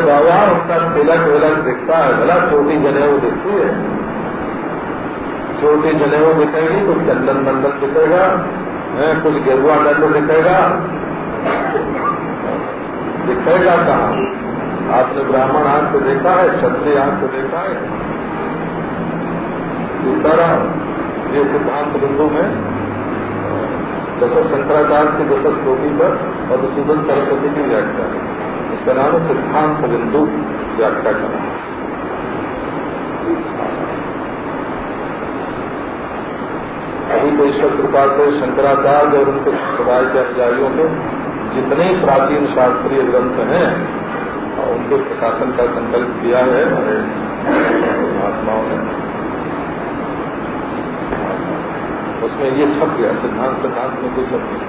बाबा उनका तिलक विलक दिखता है, भला छोटी जनेऊ दिखती है। छोटी जनेऊ दिखेगी, कुछ चंदन मंदन दिखेगा कुछ गेरुआ दंड दिखेगा। दिखेगा कहा? आपने ब्राह्मण आँख से देखा है, क्षत्रिय आँख से देखा है? दूसरा ये सिद्धांत बिंदु में दशरथ शंकराचार्य की दशरथ कोटि पर और सुदन सरस्वती की व्याख्या। है इसका नाम है सिद्धांत बिंदु व्याख्या का नाम अभी तो ईश्वर कृपा से शंकराचार्य और उनके संप्रदाय के अनुयायियों के जितने प्राचीन शास्त्रीय ग्रंथ हैं उनके प्रकाशन का संकल्प किया है हमारे महात्माओं ने, उसमें ये छप गया, सिद्धांत सिद्धांत में कोई छप गया।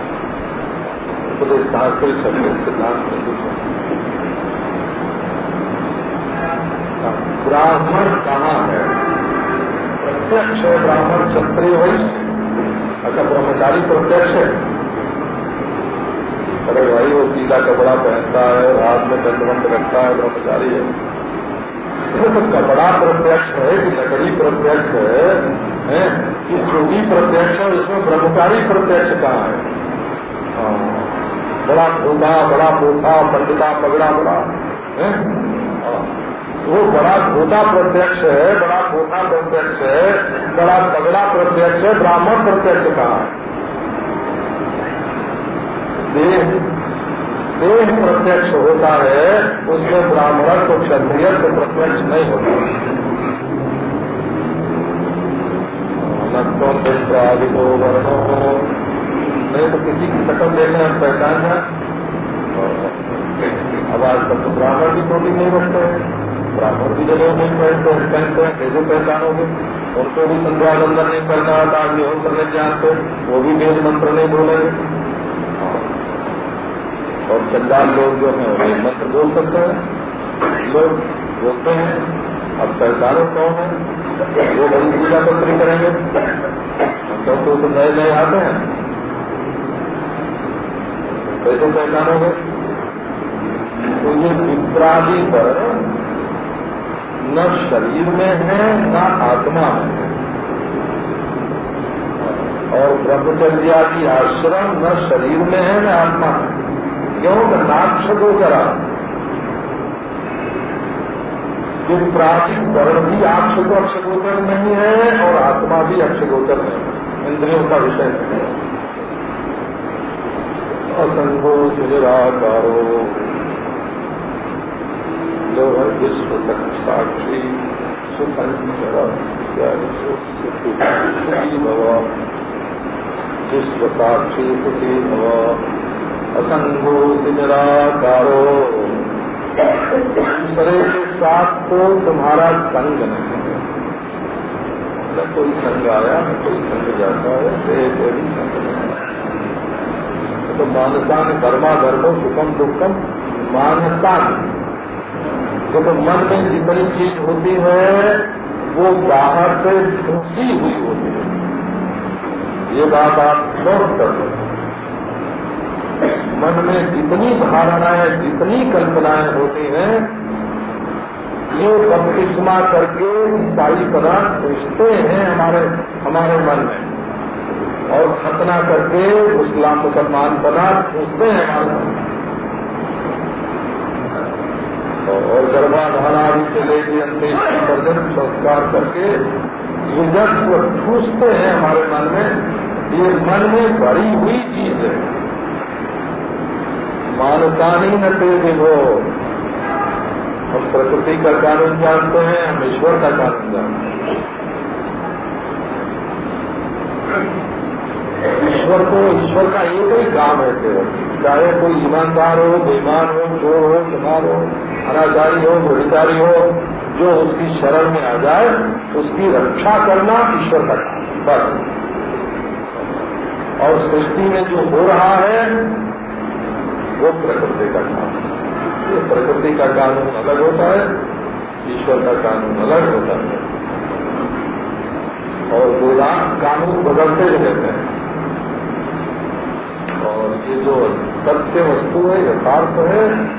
उपदेश शास्त्र छप गया, सिद्धांत में कुछ ब्राह्मण कहाँ है? प्रत्यक्ष है ब्राह्मण क्षत्रिय वैश्य अच्छा ब्रह्मचारी प्रत्यक्ष है। अरे भाई वो पीला कपड़ा पहनता है हाथ में दंडवंत रखता है ब्रह्मचारी है। तो कपड़ा प्रत्यक्ष है कि लकड़ी प्रत्यक्ष है, कि जोगी प्रत्यक्ष है इसमें ब्रह्मचारी प्रत्यक्ष कहाँ है? हाँ, बड़ा धोता बड़ा पोथा पंडिता पगड़ा बड़ा वो बड़ा धोता प्रत्यक्ष है, बड़ा पोथा प्रत्यक्ष है, बड़ा तगड़ा प्रत्यक्ष है, ब्राह्मण प्रत्यक्ष है देह देह प्रत्यक्ष होता है, उसमें ब्राह्मण को क्षत्रिय को प्रत्यक्ष नहीं होता। नक्तों आदि को वर्णो नहीं तो किसी की शकल देखने हम पहचान है आज तक तो ब्राह्मण की कोटिंग नहीं रखते ब्राह्मण भी जगह नहीं पहनते पहनते हैं कैसे पहचानोगे। उनको भी संध्या बंदन नहीं करना आता अग्निहोत्र नहीं जानते वो भी वेद मंत्र नहीं बोलेंगे। और चंडाल लोग जो हैं वो मंत्र बोल सकते हैं। लोग बोलते हैं अब पहचानो कौन है? वो बड़ी पूजा पत्री करेंगे। तो तो, तो नए नए आते हैं। कैसे पहचानोगे? तो ये विप्रादि पर न शरीर में है, न आत्मा में है। और ब्रह्मचर्या की आश्रम न शरीर में है, न आत्मा में क्यों? नाक्ष गोचरा जो प्राचीन वर्ण भी आक्ष को अक्षगोचर नहीं है और आत्मा भी अक्षगोचर नहीं है। इंद्रियों का विषय नहीं है। असंगो निराकारो लोह विश्व साक्षी सुखी भव विश्व साक्षी सुखी भव असंगो निराकारो दूसरे के साथ तो तुम्हारा संग नहीं है न कोई संग आया, न कोई संग जाता है देह को भी संग नहीं तो मानसान धर्मा धर्मो सुखम दुखम मानसान। देखो मन में जितनी चीज़ होती है, वो बाहर से ढूंसी हुई होती है। ये बात आप नोट कर लो। मन में जितनी धारणाएँ, जितनी कल्पनाएँ होती हैं, ये बपतिस्मा करके ईसाई पदार्थ पूछते हैं हमारे हमारे मन में। और खतना करके मुस्लिम मुसलमान पदार्थ पूछते हैं हमारे मन में। और गर्भाधान आदि से अंतिम विसर्जन संस्कार करके युजस्व ठूसते हैं हमारे मन में, ये मन में भरी हुई चीज़ है। मानसानी न तेज हो। हम प्रकृति का कानून जानते हैं, हम ईश्वर का कानून जानते हैं। ईश्वर को, ईश्वर का एक ही काम है केवल। चाहे कोई ईमानदार हो, बेईमान हो, चोर हो चुनाव हो। अनाचारी हो व्यभिचारी हो, जो उसकी शरण में आ जाए, उसकी रक्षा करना ईश्वर का काम बस। और सृष्टि में जो हो रहा है, वो प्रकृति का काम ये प्रकृति का कानून अलग होता है, ईश्वर का कानून अलग होता है। और वेदांत कानून बदलते रहते हैं। और ये जो सत्य वस्तु है, यथार्थ है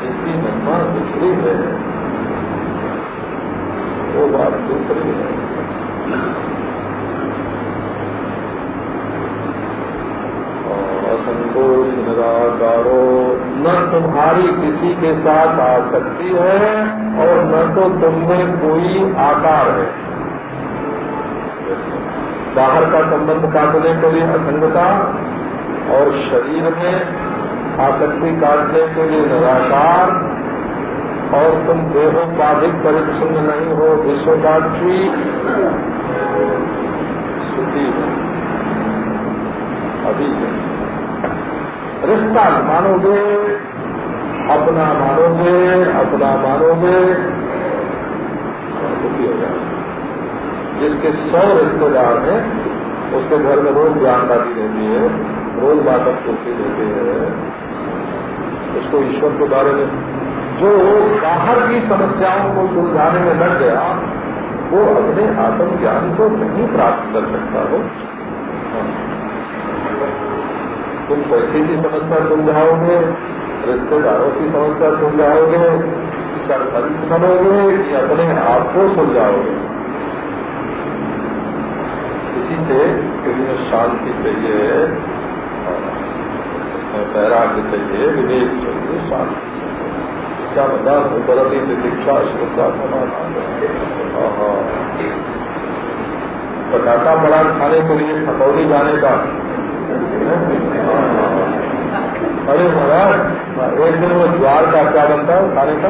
जिसकी महिमा दूसरी है, वो बात दूसरी है। असंतोष निराकारो, न तुम्हारी किसी के साथ आ सकती है, और न तो तुमने कोई आकार है। बाहर का संबंध काटने के लिए असंगता और शरीर में आसक्ति काटने के लिए निराकार और तुम देहोपाधिक परिप्रसन्न नहीं हो विश्वदाक्षी सुखी अभी रिश्ता मानोगे, अपना मानोगे अपना मानोगे दुखी हो जाए जिसके सौ रिश्तेदार हैं, उसके घर में रोज जानकारी रहती है, रोज बातक कुर्सी देते हैं। उसको ईश्वर के बारे में। जो बाहर की समस्याओं को सुलझाने में लग गया, वो अपने आत्मज्ञान को नहीं प्राप्त कर सकता हो तुम पैसे की समस्या सुलझाओगे, रिश्तेदारों की समस्या सुलझाओगे, सरपंच बनोगे, कि अपने आप को सुलझाओगे। इसी से किसी में शांति चाहिए। वैराग्य चाहिए विवेक चाहिए शांति इसका मतलब उपरती दीक्षा श्रद्धा समाधान। पटाखा बड़ा खाने के लिए खतौली जाने का। अरे महाराज, एक दिन वो ज्वार का क्या बनता है खाने का?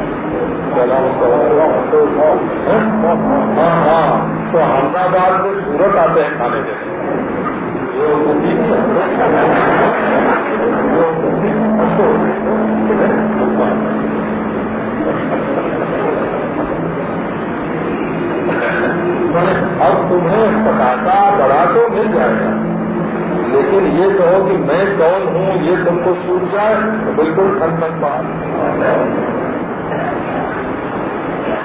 उसका हाँ हाँ। तो अहमदाबाद से सूरत आते हैं खाने के बुद्धि अब तुम्हें पटाखा बड़ा तो मिल जाएगा। लेकिन ये कहो कि मैं कौन हूँ, ये तुमको छूट जाए तो बिल्कुल ठन ठन बात।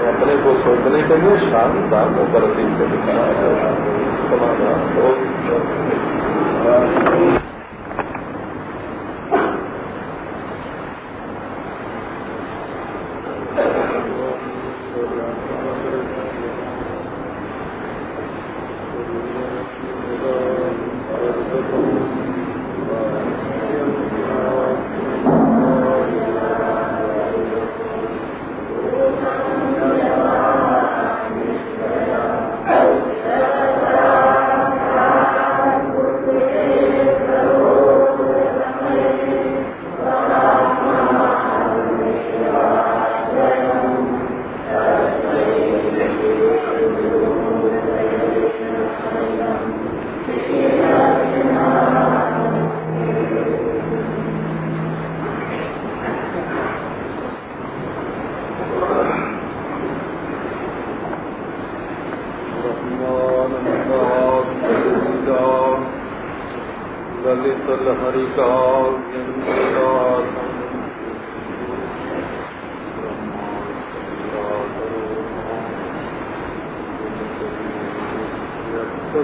अपने को सोचने के लिए शांत शांत होकर दिन के समाधान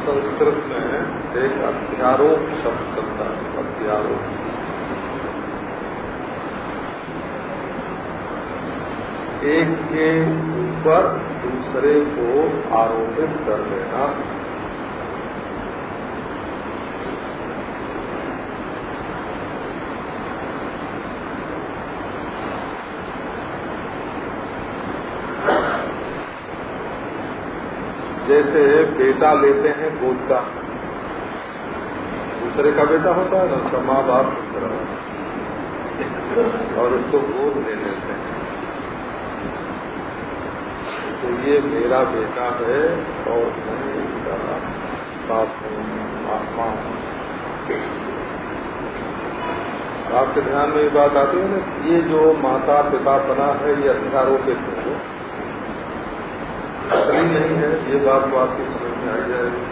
संस्कृत में एक अध्यारोप शब्द चलता है अध्यारोप एक के ऊपर दूसरे को आरोपित कर लेना जैसे बेटा लेते हैं गोद का दूसरे का बेटा होता है ना, उसका माँ बाप और उसको गोद ले लेते हैं। तो ये मेरा बेटा है और मैं इसका बाप हूँ, आत्मा हूँ। आपके ध्यान में ये बात आती है ना, ये जो माता पिता बना है, ये अध्यारोपित है नहीं है, ये बात तो आपकी समझ में आई जाएगी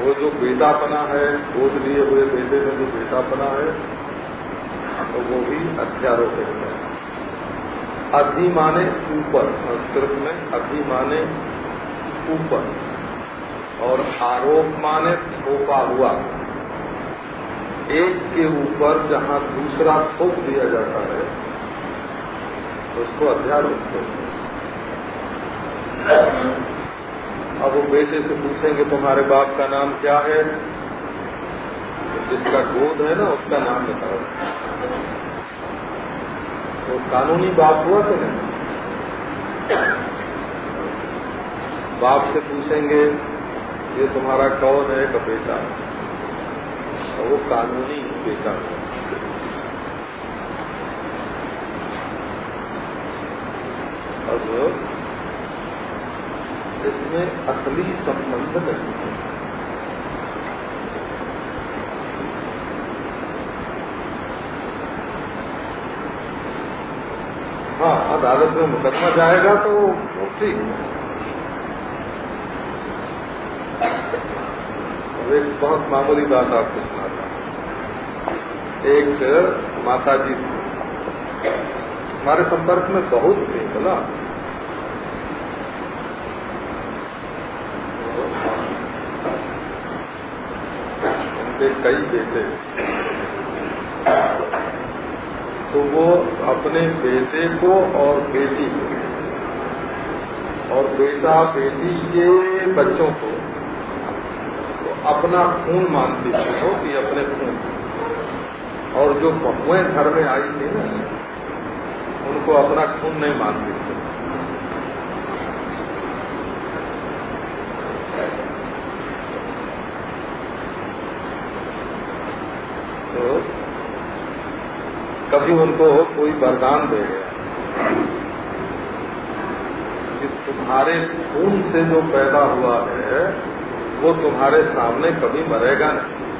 वो जो बेटा बना है गोद लिए हुए बेटे में जो बेटा बना है तो वो भी अध्यारोपित है। अभिमाने ऊपर, संस्कृत में अभिमाने ऊपर, और आरोप माने थोपा हुआ। एक के ऊपर जहाँ दूसरा थोप दिया जाता है, उसको अध्यारोप कहते हैं। अब वो बेटे से पूछेंगे, तुम्हारे बाप का नाम क्या है? तो जिसका गोद है ना, उसका नाम बताओ। तो कानूनी बाप हुआ तो नहीं? बाप से पूछेंगे, ये तुम्हारा कौन है का बेटा? तो वो कानूनी बेटा है अब इसमें असली संबंध नहीं है। हाँ अदालत में मुकदमा जाएगा तो ठीक है। एक बहुत मामूली बात आपको सुनाता एक माता जी हमारे संपर्क में बहुत थे, बोला के कई बेटे। तो वो अपने बेटे को और बेटी को, और बेटा बेटी के बच्चों को तो अपना खून मानती थी हो कि अपने खून। और जो बहुएँ घर में आई थी ना, उनको अपना खून नहीं मानती थी तो कभी उनको कोई वरदान दे गया। कि तुम्हारे खून से जो पैदा हुआ है, वो तुम्हारे सामने कभी मरेगा नहीं।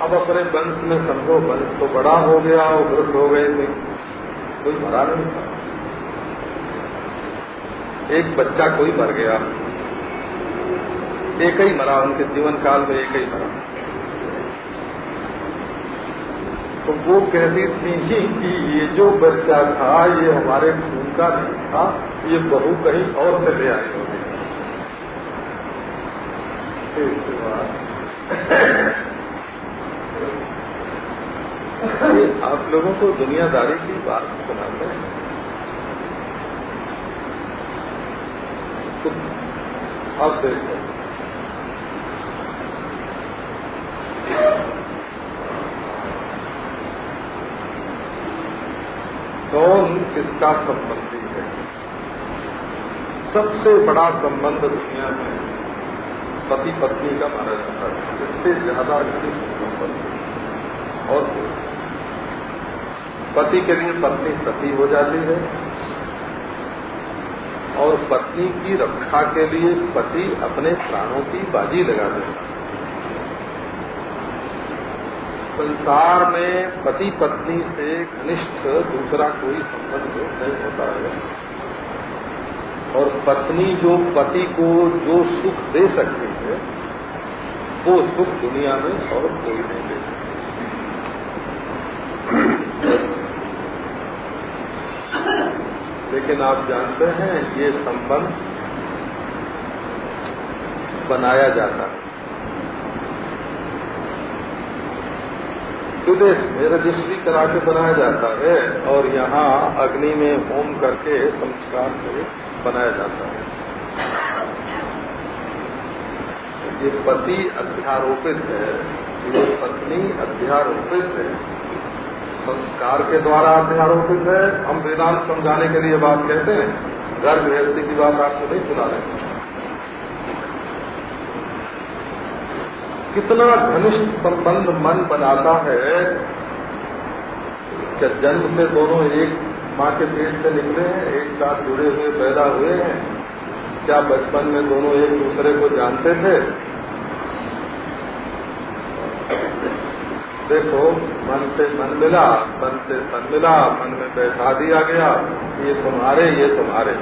अब अपने वंश में समझो, वंश तो बड़ा हो गया और वृद्ध हो गए थे। कोई मरा नहीं था। एक बच्चा कोई मर गया। एक ही मरा, उनके जीवन काल में एक ही मरा। तो वो कहती थी ही कि ये जो बच्चा था, ये हमारे खून का नहीं था, ये बहू कहीं और से ले आई होगी ये आप लोगों को दुनियादारी की बात सुनाते हैं। तो अब देखो कौन किसका संबंधी है? सबसे बड़ा संबंध दुनिया में पति पत्नी का माना जाता है। इससे ज़्यादा संबंध और पति के लिए पत्नी सती हो जाती है और पत्नी की रक्षा के लिए पति अपने प्राणों की बाजी लगा देता है। संसार में पति पत्नी से घनिष्ठ दूसरा कोई संबंध नहीं होता है। और पत्नी जो पति को जो सुख दे सकती है, वो सुख दुनिया में और कोई नहीं दे सकती। लेकिन आप जानते हैं ये संबंध बनाया जाता है। विदेश में रजिस्ट्री करा के बनाया जाता है और यहाँ अग्नि में होम करके संस्कार से बनाया जाता है। ये पति अध्यारोपित है। ये पत्नी अध्यारोपित है। संस्कार के द्वारा अध्यारोपित है। हम वेदांत समझाने के लिए बात कहते हैं। घर गृहस्थी की बात आपको नहीं सुना रहे। कितना घनिष्ठ संबंध मन बनाता है क्या जन्म से दोनों एक माँ के पेट से निकले हैं, एक साथ जुड़े हुए, पैदा हुए हैं। क्या बचपन में दोनों एक दूसरे को जानते थे? देखो, मन से मन मिला मन से मन मिला, मन में बैठा दिया गया, ये तुम्हारे ये तुम्हारे।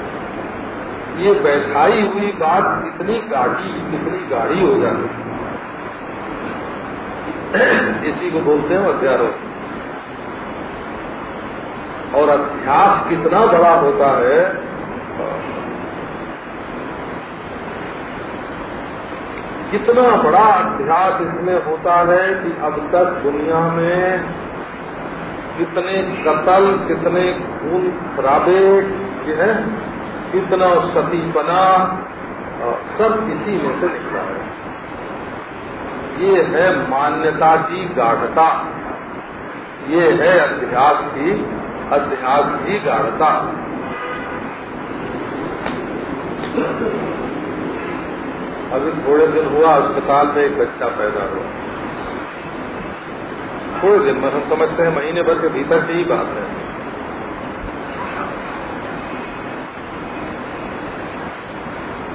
ये बैठाई हुई बात कितनी गाढ़ी कितनी गाढ़ी हो जाती इसी को बोलते हैं अध्यारोप और अध्यास कितना बड़ा होता है? कितना बड़ा अध्यास इसमें होता है कि अब तक दुनिया में कितने कतल, कितने खून खराबे कितना सतीपना सब इसी में से निकला है। ये है मान्यता की गाढ़ता। ये है अध्यास की अध्यास की गाढ़ता। अभी थोड़े दिन हुआ, अस्पताल में एक बच्चा पैदा हुआ। थोड़े दिन में, हम समझते हैं, महीने भर के भीतर की ही बात है।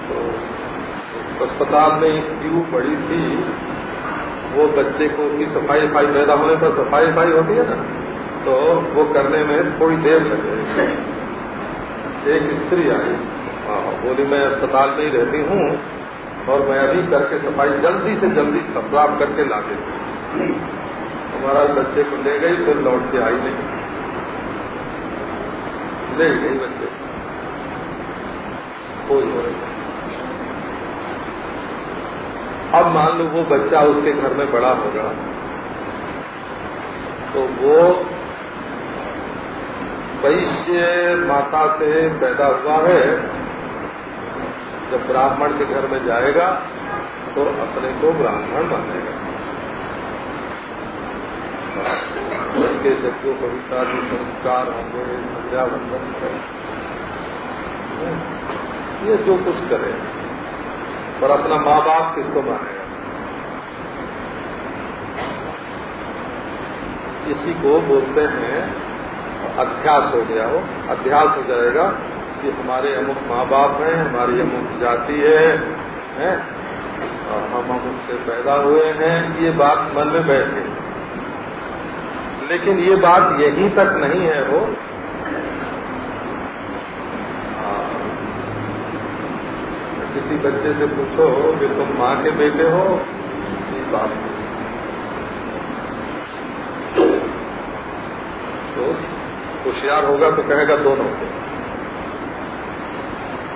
तो अस्पताल में एक क्यू बड़ी थी वो बच्चे को की सफ़ाई सफ़ाई पैदा होने पर सफ़ाई सफ़ाई होती है ना तो वो करने में थोड़ी देर लग। लगे एक स्त्री आई। हाँ, बोली मैं अस्पताल में ही रहती हूँ और मैं अभी करके सफ़ाई जल्दी से जल्दी सफराब करके ला देती हूँ। हमारा बच्चे को ले गई फिर लौट के आई नहीं। ले गई बच्चे। कोई हो नहीं। अब मान लो वो बच्चा उसके घर में बड़ा होगा तो वो वैश्य माता से पैदा हुआ है। जब ब्राह्मण के घर में जाएगा तो अपने को ब्राह्मण मानेगा। उसके यज्ञों कविता जो संस्कार होंगे संध्या बंधन ये जो कुछ करे। पर अपना माँ बाप किसको मानेगा? इसी को बोलते हैं अध्यास हो गया हो अध्यास हो जाएगा कि हमारे अमुक माँ बाप हैं हमारी अमुक जाति है, है और हम अमुक से पैदा हुए हैं ये बात मन में बैठ। लेकिन ये बात यहीं तक नहीं है वो किसी बच्चे से पूछो कि तुम माँ के बेटे हो इस बात तो होशियार होगा तो कहेगा दोनों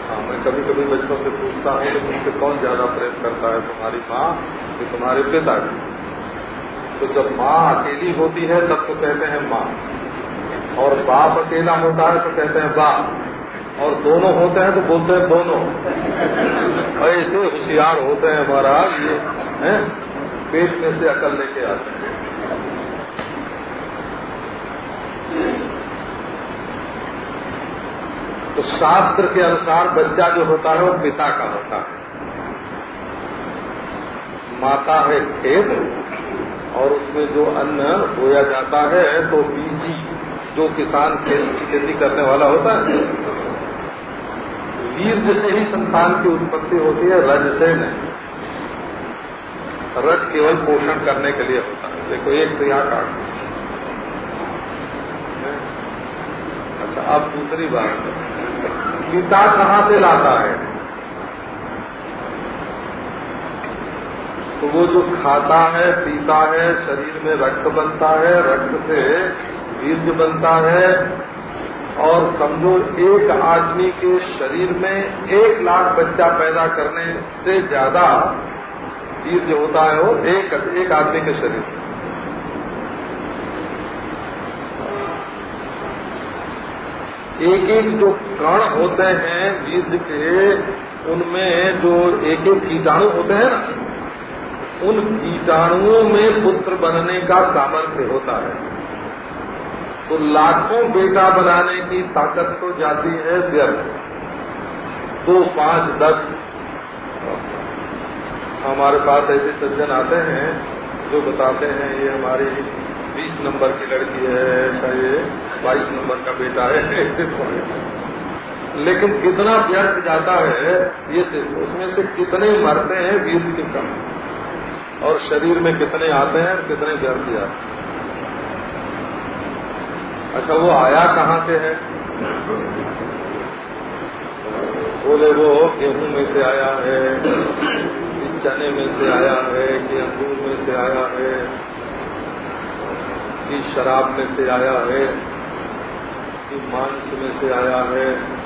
हाँ मैं कभी कभी बच्चों से पूछता हूँ कि तुमसे कौन ज़्यादा प्रेम करता है, तुम्हारी माँ कि तुम्हारे पिता की? तो जब माँ अकेली होती है, तब तो कहते हैं माँ। और बाप अकेला होता है तो कहते हैं बाप। और दोनों होते हैं तो बोलते हैं दोनों। ऐसे होशियार होते हैं महाराज, ये, है? पेट में से अकल लेके आते हैं। तो शास्त्र के अनुसार बच्चा जो होता है, वो पिता का होता है। माता है खेत, और उसमें जो अन्न बोया जाता है तो बीजी, जो किसान खेती करने वाला होता है वीर से ही संतान की उत्पत्ति होती है, रज से नहीं। रज केवल पोषण करने के लिए होता है। देखो, एक तो यहाँ काट अच्छा अब दूसरी बात। पिता कहाँ से लाता है? तो वो जो खाता है, पीता है, शरीर में रक्त बनता है, रक्त से वीर्य बनता है और समझो एक आदमी के शरीर में एक लाख बच्चा पैदा करने से ज़्यादा वीर्य होता है वो एक एक आदमी के शरीर में। एक एक जो कण होते हैं बीज के, उनमें जो एक एक कीटाणु होते हैं ना, उन कीटाणुओं में पुत्र बनने का सामर्थ्य होता है। तो लाखों बेटा बनाने की ताकत तो जाती है व्यर्थ। दो, पाँच, दस। हमारे पास ऐसे सज्जन आते हैं जो बताते हैं, ये हमारी बीस नंबर की लड़की है ये बाईस नंबर का बेटा है। लेकिन कितना व्यर्थ जाता है, ये से, उसमें से कितने मरते हैं वीर के कम। और शरीर में कितने आते हैं, कितने व्यर्थ जाते हैं। अच्छा वो आया कहाँ से है? बोले, वो गेहूँ में से आया है कि चने में से आया है, कि अंगूर में से आया है, कि शराब में से आया है, कि मांस में से आया है।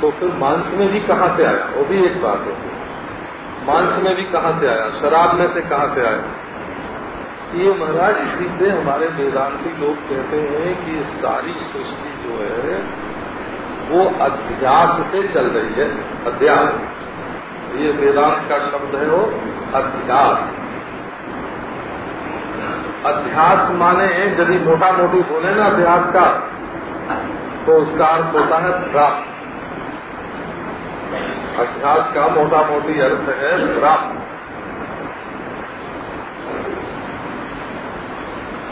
तो फिर मांस में भी कहाँ से आया? वो भी एक बात है। मांस में भी कहाँ से आया? शराब में से कहाँ से आया? ये महाराज इसी से हमारे वेदांती लोग कहते हैं कि सारी सृष्टि जो है, वो अध्यास से चल रही है, अध्यास। ये वेदांत का शब्द है वो अध्यास। अध्यास माने यदि मोटा मोटी बोले ना अध्यास का तो उसका अर्थ होता है प्राप्त। अध्यास का मोटा मोटी अर्थ है प्राप्त।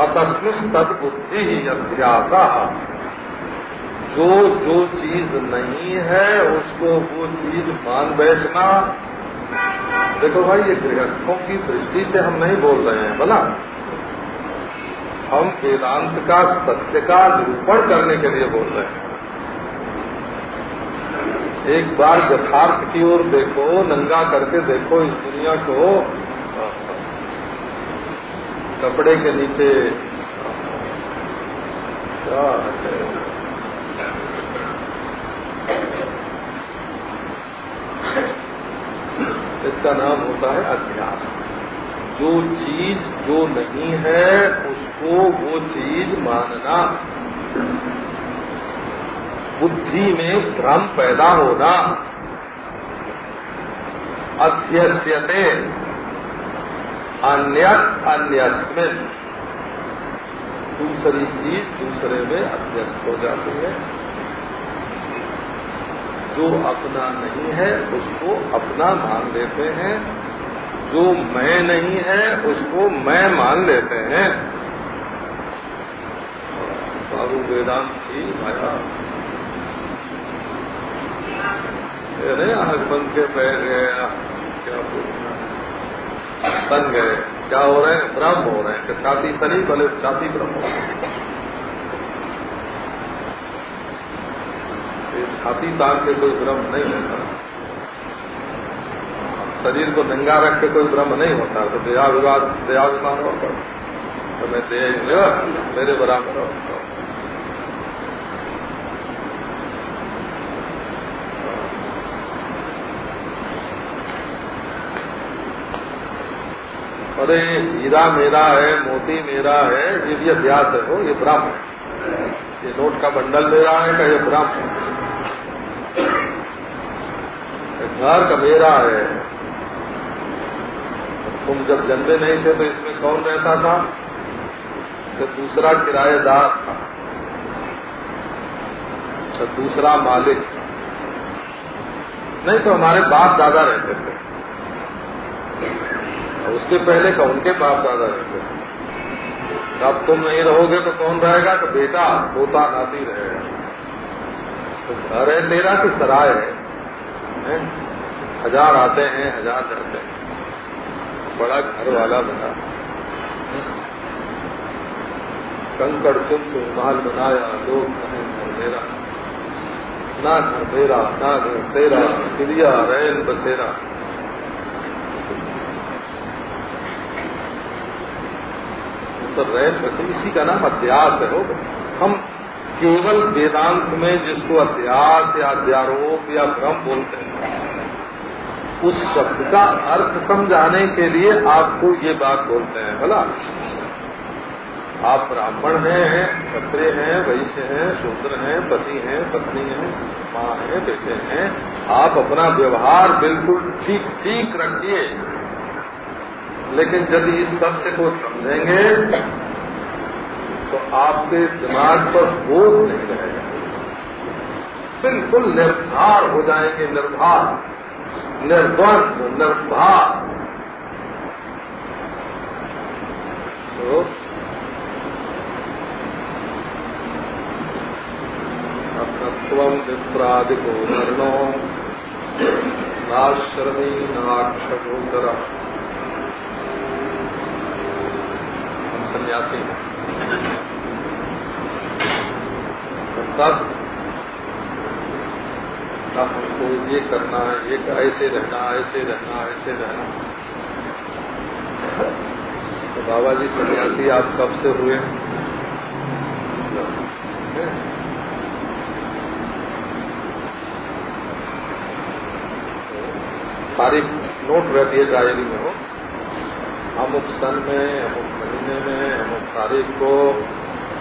अतस्मिन तद बुद्धि ही अभ्यास। जो जो चीज़ नहीं है, उसको वो चीज़ मान बैठना। देखो भाई, ये गृहस्थों की दृष्टि से हम नहीं बोल रहे हैं बोला हम वेदांत का, सत्य का निरूपण करने के लिए बोल रहे हैं। एक बार यथार्थ की ओर देखो, नंगा करके देखो इस दुनिया को। कपड़े के नीचे। क्या इसका नाम होता है अभ्यास जो चीज़ जो नहीं है, उसको वो चीज़ मानना। बुद्धि में भ्रम पैदा होना। अध्यस्यते। अन्य अन्यस्मिन। दूसरी चीज़ दूसरे में अध्यस्त हो जाती है। जो अपना नहीं है, उसको अपना मान लेते हैं। जो मैं नहीं है, उसको मैं मान लेते हैं। बाबू वेदांत की माया। अरे बन के बैठ गया। क्या पूछना? बन गए। क्या हो रहे हैं? ब्रह्म हो रहे हैं। छाती तली भले छाती ब्रह्म हो। रहे छाती ताक के कोई ब्रह्म नहीं होता। शरीर को नंगा रख के कोई ब्रह्म नहीं होता। तो दया विवाद दया विमान होगा तो मैं दे मेरे बराबर होगा अरे हीरा मेरा है, मोती मेरा है ये भी अभ्यास है। वो, ये ब्रह्म है। ये नोट का बंडल मेरा है का ये ब्रह्म है। घर का मेरा है। तुम जब जन्मे नहीं थे तो इसमें कौन रहता था? तो दूसरा किराएदार था। तो दूसरा मालिक नहीं तो हमारे बाप दादा रहते थे। उसके पहले का उनके बाप दादा रहते थे अब तुम नहीं रहोगे तो कौन रहेगा? तो बेटा, पोता नाती रहेगा। तो घर है तेरा कि सराय है? हज़ार आते हैं, हज़ार जाते हैं। बड़ा घर वाला बना। कंकड़ तुम तो महल बनाया, लोग कहें घर मेरा। ना घर मेरा, ना घर तेरा, चिड़िया रैन बसेरा। तो रैन बसे इसी का नाम अध्यास है हम केवल वेदांत में जिसको अध्यास या अध्यारोप या भ्रम बोलते हैं, उस शब्द का अर्थ समझाने के लिए आपको ये बात बोलते हैं बोला आप ब्राह्मण हैं क्षत्रिय हैं, वैश्य हैं, शूद्र हैं, पति हैं, पत्नी हैं, माँ हैं, बेटे हैं, आप अपना व्यवहार बिल्कुल ठीक ठीक रखिए। लेकिन यदि इस सत्य को समझेंगे तो आपके दिमाग पर बोझ नहीं रहेगा। बिल्कुल निर्धार हो जाएँगे, निर्धार निर्द्वंद निर्धार। तो अपनत्व विप्रादिको वर्णो नाश्रमी नाक्षोदर हम सन्यासी। हैं तब हमको ये करना है ये ऐसे रहना ऐसे रहना ऐसे रहना। तो बाबा जी सन्यासी आप कब से हुए? तारीख नोट है डायरी में हो अमुक सन में, अमुक महीने में अमुक तारीख को,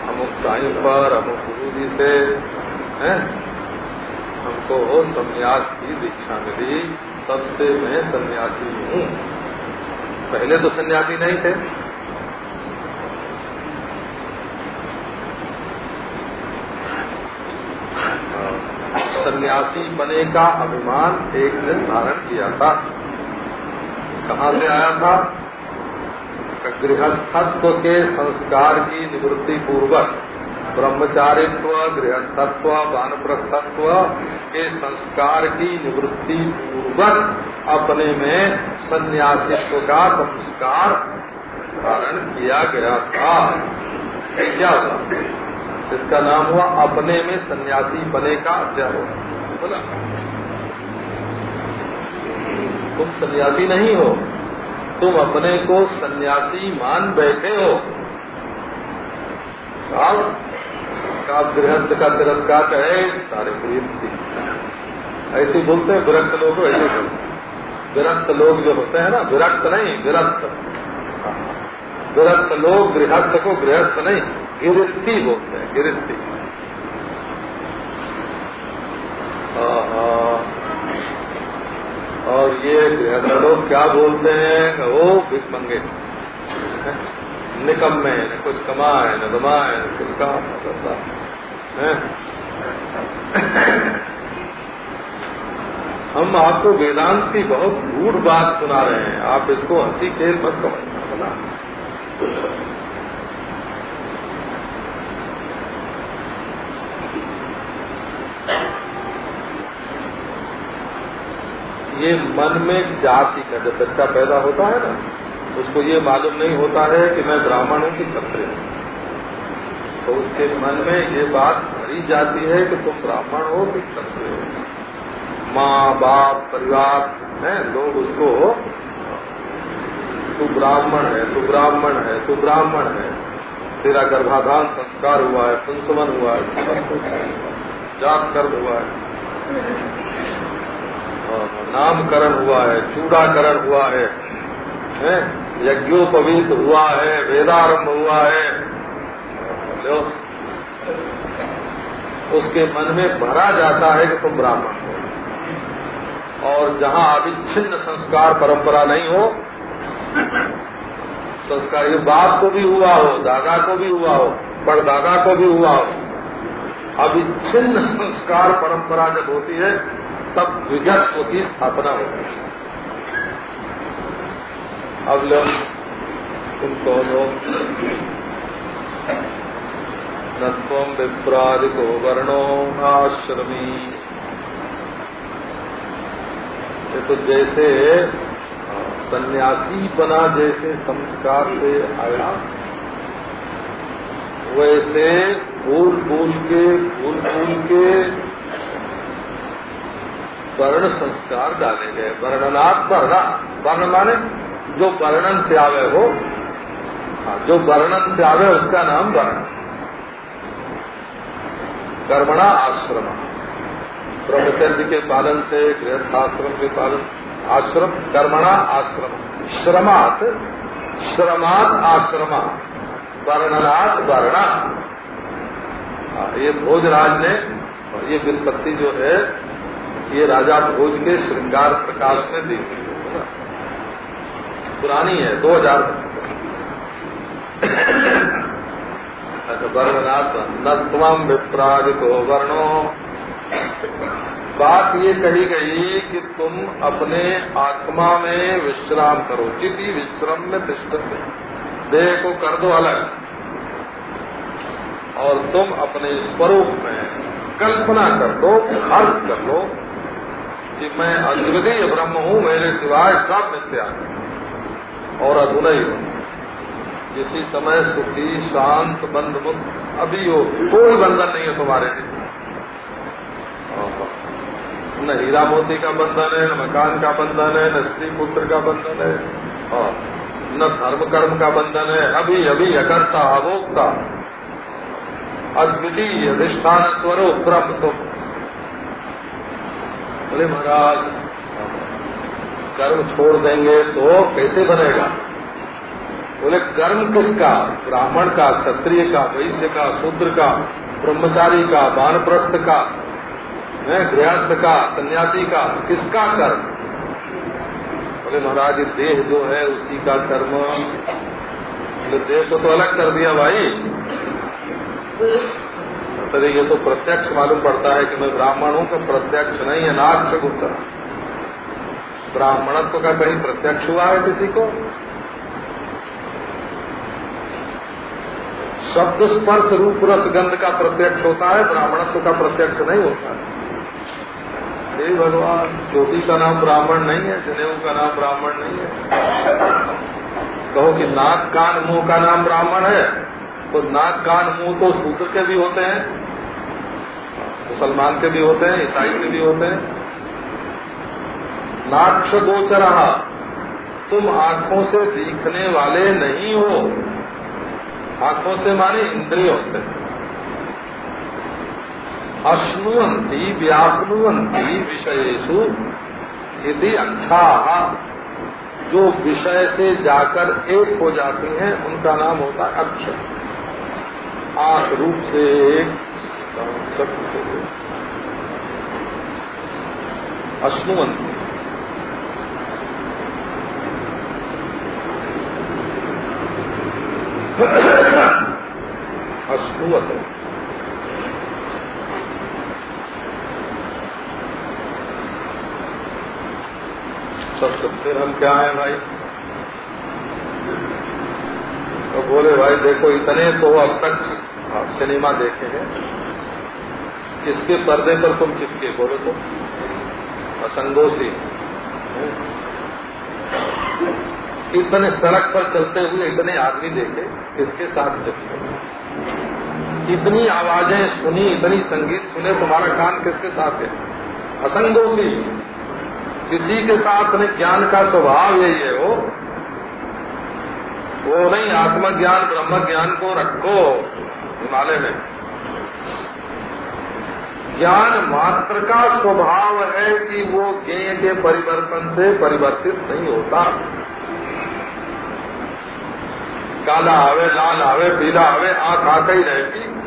अमुक टाइम पर, अमुक गुरु जी से, है? हमको सन्यास की दीक्षा मिली। तब से मैं सन्यासी हूँ। पहले तो सन्यासी नहीं थे। सन्यासी बने का अभिमान एक दिन धारण किया था। कहाँ से आया था? गृहस्थत्व के संस्कार की निवृत्ति पूर्वक ब्रह्मचारित्व, गृहस्थत्व, वानप्रस्थत्व के संस्कार की निवृत्ति पूर्वक अपने में संन्यासित्व का संस्कार धारण किया गया था। क्या इसका नाम हुआ अपने में सन्यासी बने का अध्याय बोला। तुम सन्यासी नहीं हो। तुम अपने को सन्यासी मान बैठे हो। का गृहस्थ का तिरस्कार कहे सारे प्रिय ऐसे बोलते हैं, विरक्त लोग ऐसे बोलते विरक्त लोग जो होते हैं ना, विरक्त नहीं, विरक्त। विरक्त लोग गृहस्थ को गृहस्थ नहीं, गिरस्थी बोलते हैं, गिरस्थी। हाँ हाँ और ये लोग क्या बोलते हैं वो भिक मंगे। निकम में न कुछ कमाए, न दमाए न कुछ काम, न करता। हम आपको वेदांत की बहुत गूढ़ बात सुना रहे हैं। आप इसको हँसी खेल मत समझना ये मन में जाति का जब बच्चा पैदा होता है ना, उसको ये मालूम नहीं होता है कि मैं ब्राह्मण हूँ कि क्षत्रिय हूँ। तो उसके मन में ये बात भरी जाती है कि तुम ब्राह्मण हो कि क्षत्रिय हो। माँ, बाप, परिवार, है, लोग उसको, तू ब्राह्मण है, तू ब्राह्मण है, तू ब्राह्मण है। तेरा गर्भाधान संस्कार हुआ है पुंसवन हुआ है, जात कर्म हुआ है। नामकरण हुआ है, चूड़ाकरण हुआ है? यज्ञोपवीत हुआ है, वेदारंभ हुआ है। उसके मन में भरा जाता है कि तुम ब्राह्मण हो। और जहाँ अविच्छिन्न संस्कार परंपरा नहीं हो, संस्कार, ये बाप को भी हुआ हो, दादा को भी हुआ हो, परदादा को भी हुआ हो, अविच्छिन्न संस्कार परंपरा जब होती है तब द्विजत्व की स्थापना होगी अब लोग तुम कहो न तम विप्रादिको वर्णो आश्रमी। ये तो जैसे सन्यासी बना जैसे संस्कार से आया, वैसे फूल फूल के फूल फूल के वर्ण संस्कार डाले गए वर्णनात् वर्णा। वर्ण माने जो वर्णन से आवे हो। हाँ, जो वर्णन से आवे उसका नाम वर्ण। कर्मणा आश्रम ब्रह्मचर्य के पालन से गृहस्थाश्रम के पालन। आश्रम कर्मणा आश्रम श्रमात श्रमात आश्रमा। वर्णनात् वर्णा। हाँ, ये भोजराज ने ये विपत्ति जो है ये राजा भोज के श्रृंगार प्रकाश में दी पुरानी है, दो हज़ार अच्छा वर्णनाथ नत्वम विप्राग को वर्णो। बात ये कही गई कि तुम अपने आत्मा में विश्राम करो चिति विश्रम में दृष्ट देह को कर दो अलग। और तुम अपने स्वरूप में कल्पना कर लो, अर्थ कर लो कि मैं अद्वितीय ब्रह्म हूँ, मेरे सिवाय सब मिथ्या और अधुनई हूँ। किसी समय सुखी, शांत बंद मुक्त अभी हो कोई बंधन नहीं है तुम्हारे लिए। न हीरा मोती का बंधन है, न मकान का बंधन है, न स्त्री पुत्र का बंधन है न धर्म कर्म का बंधन है, अभी अभी अकर्ता अभोक्ता अद्वितीय अधिष्ठान स्वरूप ब्रह्म। तुम बोले महाराज, कर्म छोड़ देंगे तो कैसे बनेगा? बोले, कर्म किसका? ब्राह्मण का, क्षत्रिय का, वैश्य का, शूद्र का, ब्रह्मचारी का बानप्रस्थ का गृहस्थ का, सन्यासी का, किसका कर्म? बोले महाराज देह जो है उसी का कर्म। देह को तो अलग कर दिया भाई। तो ये तो प्रत्यक्ष मालूम पड़ता है कि मैं ब्राह्मण हूँ कि प्रत्यक्ष नहीं है नाक्ष गुप्त ब्राह्मणत्व का कहीं प्रत्यक्ष हुआ है किसी को? शब्द स्पर्श रूप रस गंध का प्रत्यक्ष होता है, ब्राह्मणत्व का प्रत्यक्ष नहीं होता है। हे भगवान, ज्योति का नाम ब्राह्मण नहीं है, जनेऊ का नाम ब्राह्मण नहीं है। कहो कि नाक कान मुँह का नाम ब्राह्मण है। तो नाक, कान, मुँह तो सूत्र के भी होते हैं, मुसलमान के भी होते हैं, ईसाई के भी होते हैं। नाक्ष गोचरा तुम आँखों से दिखने वाले नहीं हो। आँखों से माने इंद्रियों से। अश्नुवंती व्यापनुवंती विषयेशु यदि अच्छा जो विषय से जाकर एक हो जाती हैं, उनका नाम होता है अक्षर आठ रूप से एक शब्द से। अश्नुवंत। अश्नुवत। सब फिर हम क्या है भाई? तो बोले, भाई देखो, इतने तो अब तक सिनेमा देखे हैं। किसके पर्दे पर तुम चिपके, बोलो तो। असंगोशी इतने सड़क पर चलते हुए इतने आदमी देखे, किसके साथ चिपके? इतनी आवाज़ें सुनी, इतनी संगीत सुने, तुम्हारा कान किसके साथ है? असंगोशी किसी के साथ नहीं ज्ञान का स्वभाव यही है वो। वो नहीं, आत्मज्ञान ब्रह्म ज्ञान को रखो। हिमालय में। ज्ञान मात्र का स्वभाव है कि वो ज्ञेय के परिवर्तन से परिवर्तित नहीं होता। काला आवे, लाल आवे, पीला आवे, आँख आते ही रहेगी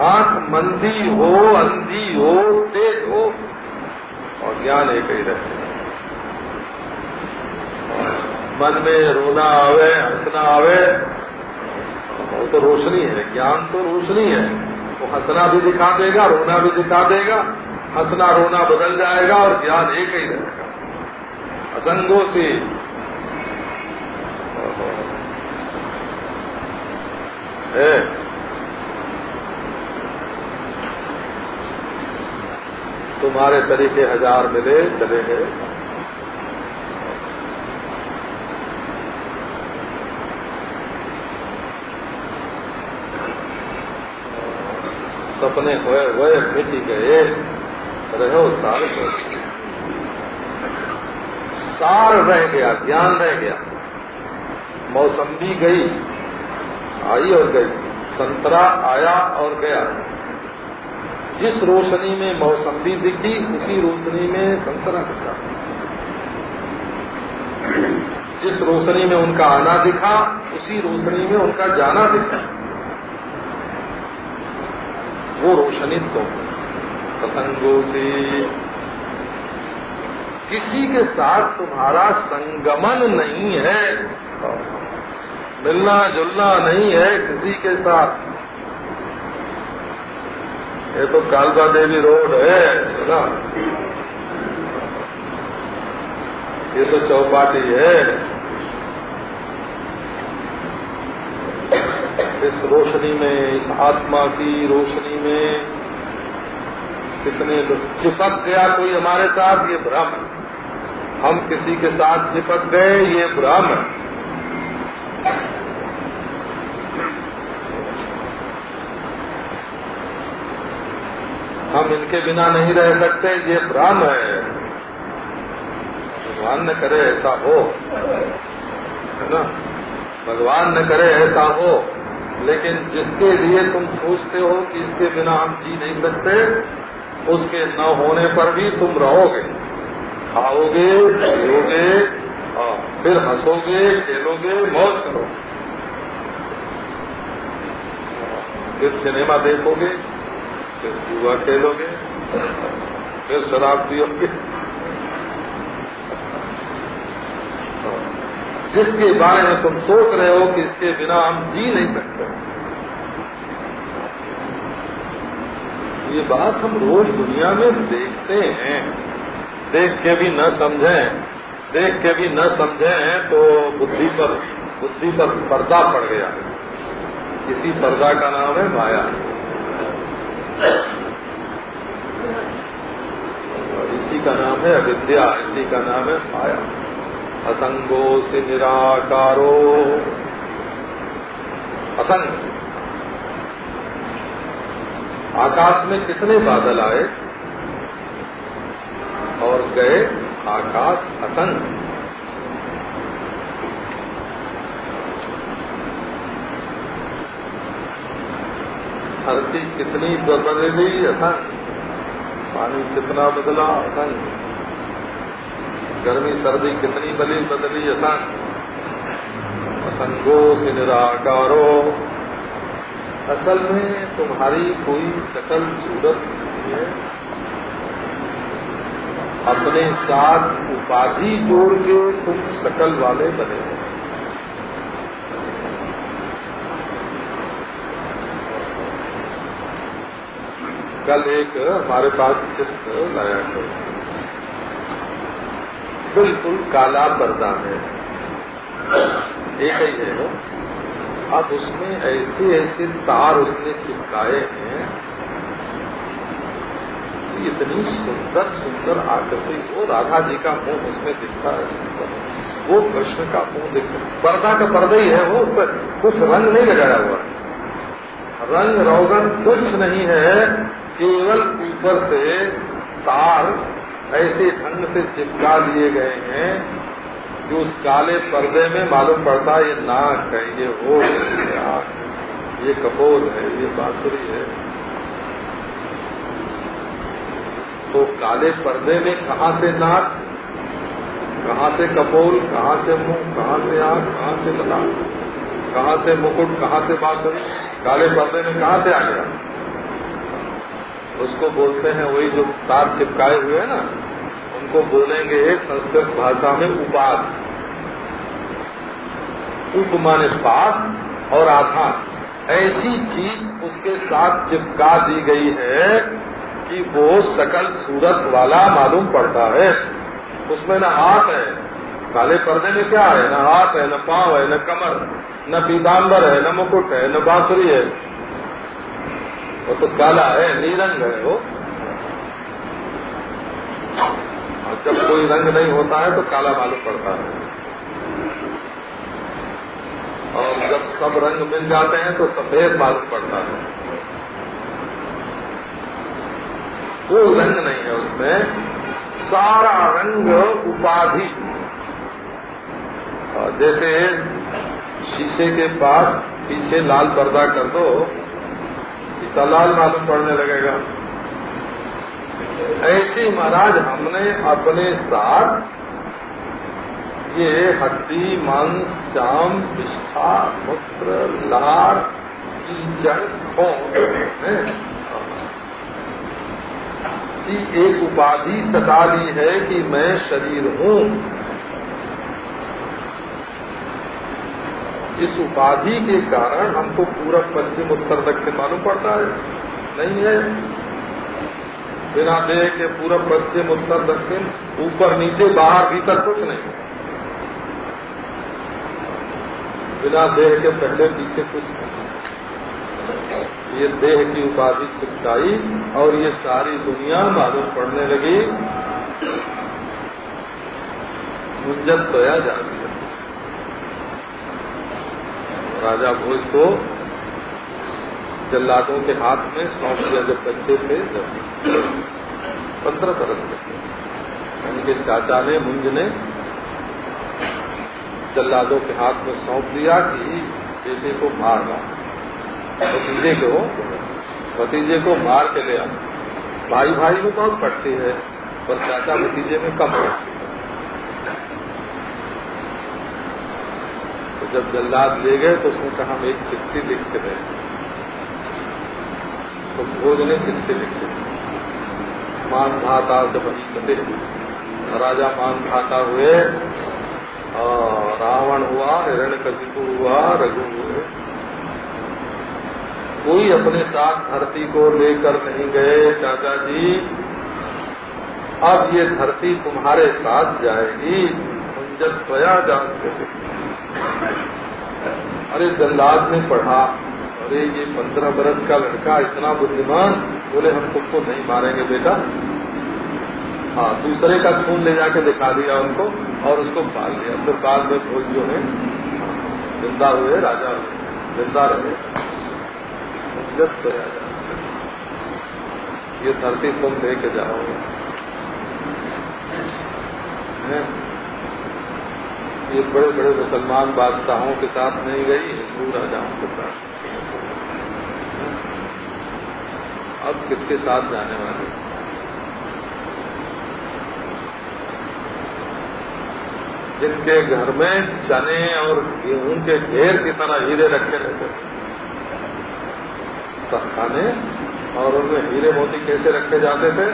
आँख मंदी हो, अंधी हो, तेज हो, और ज्ञान एक ही रहे मन में रोना आवे, हंसना आवे वो तो रोशनी है, ज्ञान तो रोशनी है। वो हंसना भी दिखा देगा, रोना भी दिखा देगा। हंसना रोना बदल जाएगा और ज्ञान एक ही रहेगा। असंगो से। है। तुम्हारे तरीके हज़ार मिले, चले गए। सपने हुए हुए मिट गए रहो सार सार रह गया, ज्ञान रह गया। मौसमी गई, आई और गई। संतरा आया और गया। जिस रोशनी में मौसमी दिखी, उसी रोशनी में संतरा दिखा। जिस रोशनी में उनका आना दिखा, उसी रोशनी में उनका जाना दिखा। वो रोशनी तो प्रसंगों से। किसी के साथ तुम्हारा संगमन नहीं है। मिलना जुलना नहीं है किसी के साथ। ये तो कालका देवी रोड है ना? ये तो चौपाटी है। इस रोशनी में, इस आत्मा की रोशनी में कितने लोग चिपक गया कोई हमारे साथ, ये भ्रम हम किसी के साथ चिपक गए, ये भ्रम हम इनके बिना नहीं रह सकते, ये भ्रम है। भगवान न करे ऐसा हो, है ना? भगवान न करे ऐसा हो। लेकिन जिसके लिए तुम सोचते हो कि इसके बिना हम जी नहीं सकते, उसके न होने पर भी तुम रहोगे। खाओगे, पियोगे फिर हंसोगे, खेलोगे, मौज करोगे। फिर सिनेमा देखोगे, फिर जुआ खेलोगे, फिर शराब पियोगे। जिसके बारे में तुम सोच रहे हो कि इसके बिना हम जी नहीं सकते। ये बात हम रोज दुनिया में देखते हैं। देख के भी न समझें, देख के भी न समझें तो बुद्धि पर बुद्धि पर पर्दा पड़ गया इसी पर्दा का नाम है माया। इसी का नाम है अविद्या, इसी का नाम है माया। असंगो से निराकारो। असंग। आकाश में कितने बादल आए और गए आकाश असंग। धरती कितनी बदली, असंग। पानी कितना बदला, असंग। गर्मी, सर्दी कितनी बली बदली असंग असंगो से निराकारो। असल में तुम्हारी कोई सकल सूरत नहीं है। अपने साथ उपाधि जोड़ के तुम सकल वाले बने हो। कल एक हमारे पास चित्र लाया गया। बिल्कुल काला पर्दा है। एक ही है वो। अब उसमें ऐसे ऐसे तार उसने चिपकाए हैं इतनी सुंदर सुंदर आकृति, वो राधा जी का मुँह उसमें दिखता है सुंदर। वो कृष्ण का मुँह दिखता है पर्दा का पर्दा ही है वो, पर कुछ रंग नहीं लगाया हुआ। रंग रोगन कुछ नहीं है, केवल ऊपर से तार ऐसे ढंग से चिपका लिए गए हैं कि उस काले पर्दे में मालूम पड़ता है ये नाक है ये हो, ये कपोल है, ये बांसुरी है। तो काले पर्दे में कहा से नाक कहाँ से कपोल, कहाँ से मुँह, कहाँ से आँख कहाँ से लला कहाँ से मुकुट, कहाँ से बांसुरी? काले पर्दे में कहाँ से आ गया? उसको बोलते हैं, वही जो तार चिपकाए हुए हैं ना, उनको बोलेंगे संस्कृत भाषा में उपाद। उप माने और आधार ऐसी चीज़ उसके साथ चिपका दी गई है कि वो सकल सूरत वाला मालूम पड़ता है। उसमें न हाथ है, काले पर्दे में क्या है? न हाथ है, न पाँव है, न कमर, न पीताम्बर है, न मुकुट है, न बांसुरी है। वो तो काला है, नीरंग है वो। और जब कोई रंग नहीं होता है तो काला मालूम पड़ता है। और जब सब रंग मिल जाते हैं तो सफ़ेद मालूम पड़ता है। कोई रंग नहीं है उसमें, सारा रंग उपाधि। जैसे शीशे के पास पीछे लाल पर्दा कर दो दलाल मालूम पड़ने लगेगा। ऐसे महाराज, हमने अपने साथ ये हड्डी, मांस चाम विष्ठा मूत्र, लार, कीचड़ की एक उपाधि सता ली है कि मैं शरीर हूँ। इस उपाधि के कारण हमको पूरब, पश्चिम, उत्तर, दक्षिण मालूम पड़ता है। नहीं है। बिना देह के पूरब, पश्चिम, उत्तर, दक्षिण, ऊपर, नीचे, बाहर, भीतर कुछ नहीं। बिना देह के पहले, पीछे कुछ नहीं। ये देह की उपाधि छिपकाई और ये सारी दुनिया मालूम पड़ने लगी। मुंजत सोया जाती है राजा भोज को जल्लादों के हाथ में सौंप दिया जब बच्चे थे, जब पंद्रह बरस के उनके चाचा ने, मुंज ने जल्लादों के हाथ में सौंप दिया कि बेटे को मार मारना भतीजे को भतीजे को मार के ले आ भाई भाई में बहुत पड़ती है, पर चाचा भतीजे में कम पड़ती है। जब जल्लाद ले गए तो उसने कहा, हम एक चिट्ठी लिखते रहे तो भोज ने चिट्ठी लिखी मान भाता जब कते राजा मान भाता हुए रावण हुआ हिरण कशिपु हुआ, रघु हुए। कोई अपने साथ धरती को लेकर नहीं गए, चाचा जी। अब ये धरती तुम्हारे साथ जाएगी जब स्वया जा से अरे जल्लाद ने पढ़ा, अरे ये पंद्रह बरस का लड़का इतना बुद्धिमान, बोले हम तुमको नहीं मारेंगे बेटा। हाँ दूसरे का खून ले जाके दिखा दिया उनको और उसको पाल लिया फिर बाद में भोजियों ने ज़िंदा हुए, राजा हुए, ज़िंदा रहे। सोया ये धरती तुम लेके जाओगे। ये बड़े बड़े मुसलमान बादशाहों के साथ नहीं गई, हिंदू राजाओं के साथ। अब किसके साथ जाने वाले? जिनके घर में चने और गेहूँ के ढेर की तरह हीरे रखे रहते थे खाने और उनमें हीरे मोती कैसे रखे जाते थे?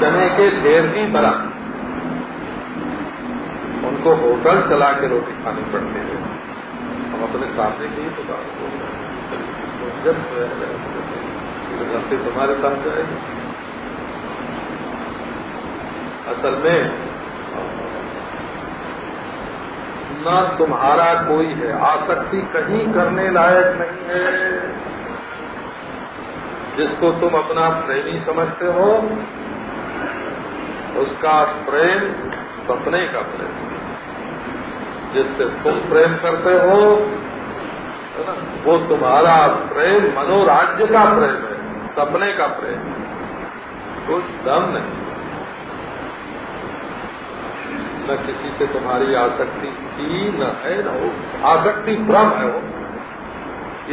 चने के ढेर की तरह। उनको होटल चला के रोटी खानी पड़ती है। हम अपने सामने की ही तो बात बोल रहे हैं। तुम्हारे साथ जाएगी असल में, न तुम्हारा कोई है, आसक्ति कहीं करने लायक नहीं है। जिसको तुम अपना प्रेमी समझते हो, उसका प्रेम सपने का प्रेम। जिससे तुम प्रेम करते हो वो तुम्हारा प्रेम मनोराज्य का प्रेम है, सपने का प्रेम कुछ दम नहीं। न किसी से तुम्हारी आसक्ति थी, न है न हो आसक्ति भ्रम है वो।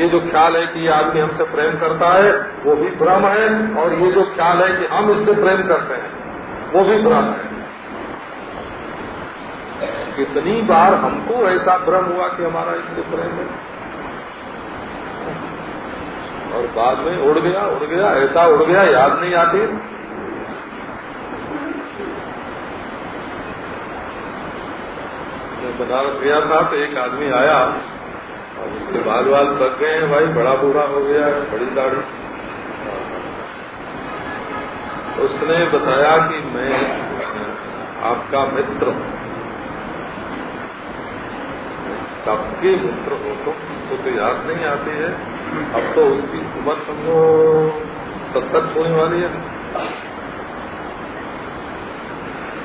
ये जो ख्याल है कि ये आदमी हमसे प्रेम करता है, वो भी भ्रम है, और ये जो ख्याल है कि हम इससे प्रेम करते हैं, वो भी भ्रम है। कितनी बार हमको ऐसा भ्रम हुआ कि हमारा इससे प्रेम है और बाद में उड़ गया उड़ गया, ऐसा उड़ गया, याद नहीं आती। बनारस गया था तो एक आदमी आया, और उसके बाल बाल पक गए हैं भाई, बड़ा बूढ़ा हो गया है बड़ी दाढ़ी। उसने बताया कि मैं आपका मित्र हूँ। कब के मित्र हो तो, तो, तो याद नहीं आती है। अब तो उसकी उम्र समझो सत्तर होने वाली है।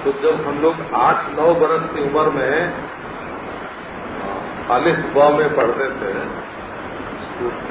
तो जब हम लोग आठ नौ बरस की उम्र में अलिफ हुआ में पढ़ते थे स्कूल